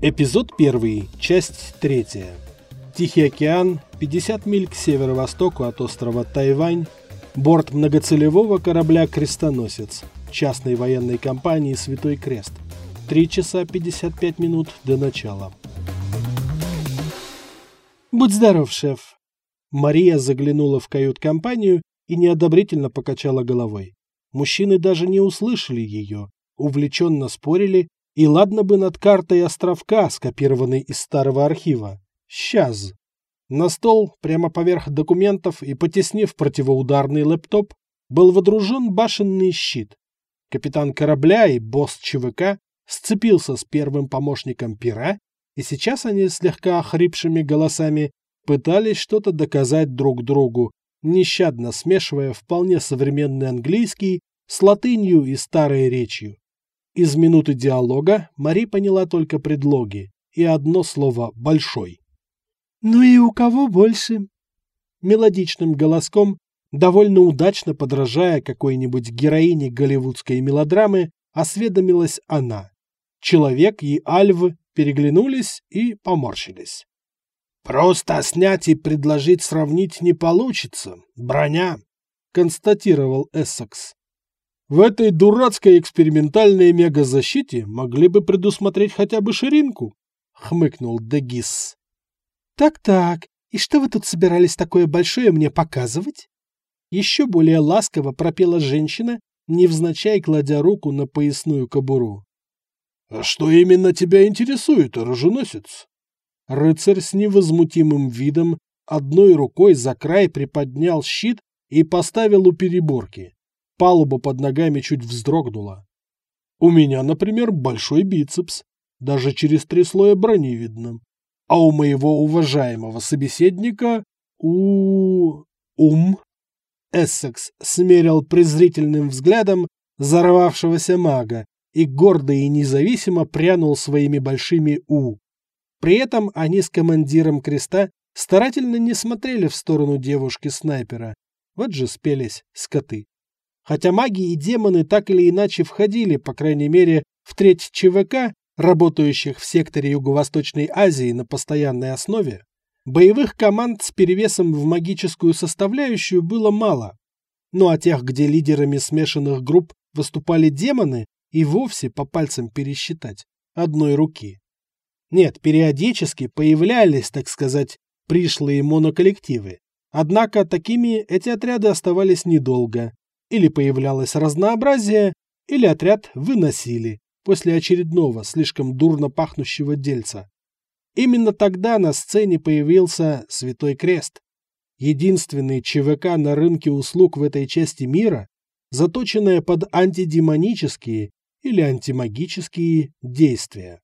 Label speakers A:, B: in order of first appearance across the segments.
A: Эпизод 1, часть 3. Тихий океан, 50 миль к северо-востоку от острова Тайвань, борт многоцелевого корабля «Крестоносец» частной военной компании «Святой Крест». 3 часа 55 минут до начала. «Будь здоров, шеф!» Мария заглянула в кают-компанию и неодобрительно покачала головой. Мужчины даже не услышали ее, увлеченно спорили и ладно бы над картой островка, скопированной из старого архива. Сейчас. На стол, прямо поверх документов и потеснив противоударный лэптоп, был водружен башенный щит. Капитан корабля и босс ЧВК сцепился с первым помощником пера, и сейчас они слегка охрипшими голосами пытались что-то доказать друг другу, нещадно смешивая вполне современный английский с латынью и старой речью. Из минуты диалога Мари поняла только предлоги и одно слово «большой». «Ну и у кого больше?» Мелодичным голоском, довольно удачно подражая какой-нибудь героине голливудской мелодрамы, осведомилась она. Человек и Альв переглянулись и поморщились. «Просто снять и предложить сравнить не получится. Броня», — констатировал Эссекс. В этой дурацкой экспериментальной мегазащите могли бы предусмотреть хотя бы ширинку, хмыкнул Дегис. Так-так, и что вы тут собирались такое большое мне показывать? Еще более ласково пропела женщина, невзначай кладя руку на поясную кобуру. «А что именно тебя интересует, оруженосец?» Рыцарь с невозмутимым видом одной рукой за край приподнял щит и поставил у переборки. Палуба под ногами чуть вздрогнула. У меня, например, большой бицепс. Даже через три слоя брони видно. А у моего уважаемого собеседника у... ум. Эссекс смерил презрительным взглядом взорвавшегося мага и гордо и независимо прянул своими большими «у». При этом они с командиром креста старательно не смотрели в сторону девушки-снайпера. Вот же спелись скоты. Хотя маги и демоны так или иначе входили, по крайней мере, в треть ЧВК, работающих в секторе Юго-Восточной Азии на постоянной основе, боевых команд с перевесом в магическую составляющую было мало. Ну а тех, где лидерами смешанных групп выступали демоны, и вовсе по пальцам пересчитать одной руки. Нет, периодически появлялись, так сказать, пришлые моноколлективы. Однако такими эти отряды оставались недолго, или появлялось разнообразие, или отряд выносили после очередного слишком дурно пахнущего дельца. Именно тогда на сцене появился Святой Крест, единственный ЧВК на рынке услуг в этой части мира, заточенная под антидемонические или антимагические действия.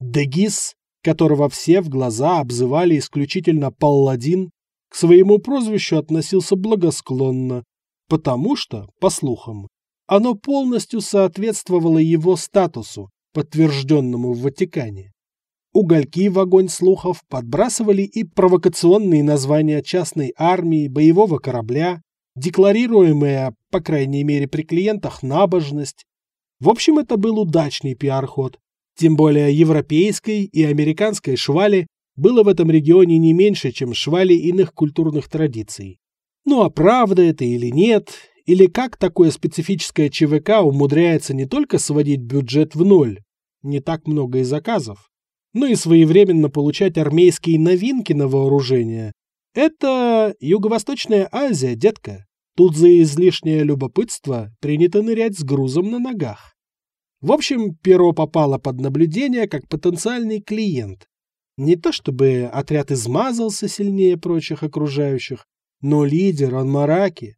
A: Дегис, которого все в глаза обзывали исключительно Палладин, к своему прозвищу относился благосклонно потому что, по слухам, оно полностью соответствовало его статусу, подтвержденному в Ватикане. Угольки в огонь слухов подбрасывали и провокационные названия частной армии, боевого корабля, декларируемая, по крайней мере при клиентах, набожность. В общем, это был удачный пиар-ход. Тем более европейской и американской швали было в этом регионе не меньше, чем швали иных культурных традиций. Ну а правда это или нет, или как такое специфическое ЧВК умудряется не только сводить бюджет в ноль, не так много и заказов, но и своевременно получать армейские новинки на вооружение. Это Юго-Восточная Азия, детка. Тут за излишнее любопытство принято нырять с грузом на ногах. В общем, перо попало под наблюдение как потенциальный клиент. Не то чтобы отряд измазался сильнее прочих окружающих, но лидер Анмараки.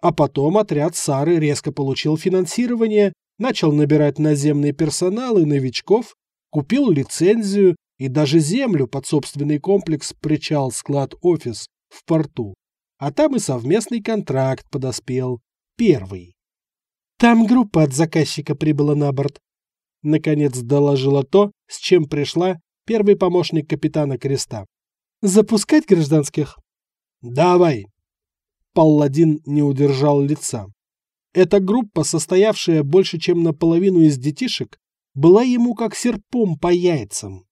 A: А потом отряд Сары резко получил финансирование, начал набирать наземный персонал и новичков, купил лицензию и даже землю под собственный комплекс причал-склад-офис в порту. А там и совместный контракт подоспел. Первый. Там группа от заказчика прибыла на борт. Наконец доложила то, с чем пришла первый помощник капитана Креста. Запускать гражданских? «Давай!» Палладин не удержал лица. Эта группа, состоявшая больше чем наполовину из детишек, была ему как серпом по яйцам.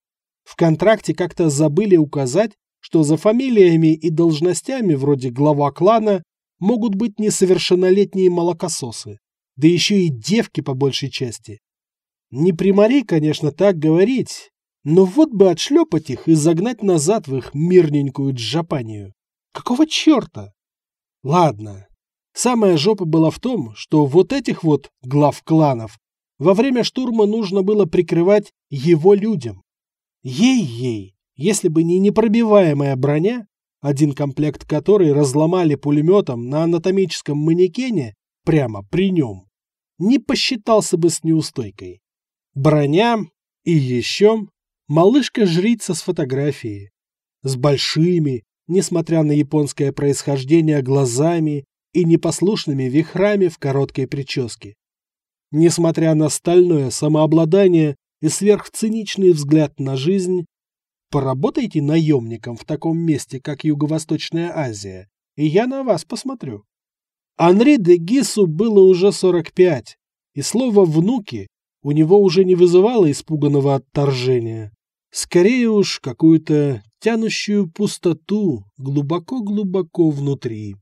A: В контракте как-то забыли указать, что за фамилиями и должностями вроде глава клана могут быть несовершеннолетние молокососы, да еще и девки по большей части. Не примари, конечно, так говорить, но вот бы отшлепать их и загнать назад в их мирненькую джапанию. Какого черта? Ладно. Самая жопа была в том, что вот этих вот глав кланов во время штурма нужно было прикрывать его людям. Ей-ей, если бы не непробиваемая броня, один комплект которой разломали пулеметом на анатомическом манекене прямо при нем, не посчитался бы с неустойкой. Броня и еще малышка-жрица с фотографией. С большими, несмотря на японское происхождение, глазами и непослушными вихрами в короткой прическе. Несмотря на стальное самообладание и сверхциничный взгляд на жизнь, поработайте наемником в таком месте, как Юго-Восточная Азия, и я на вас посмотрю. Анри де Гису было уже 45, и слово «внуки» у него уже не вызывало испуганного отторжения. Скорее уж какую-то тянущую пустоту глубоко-глубоко внутри.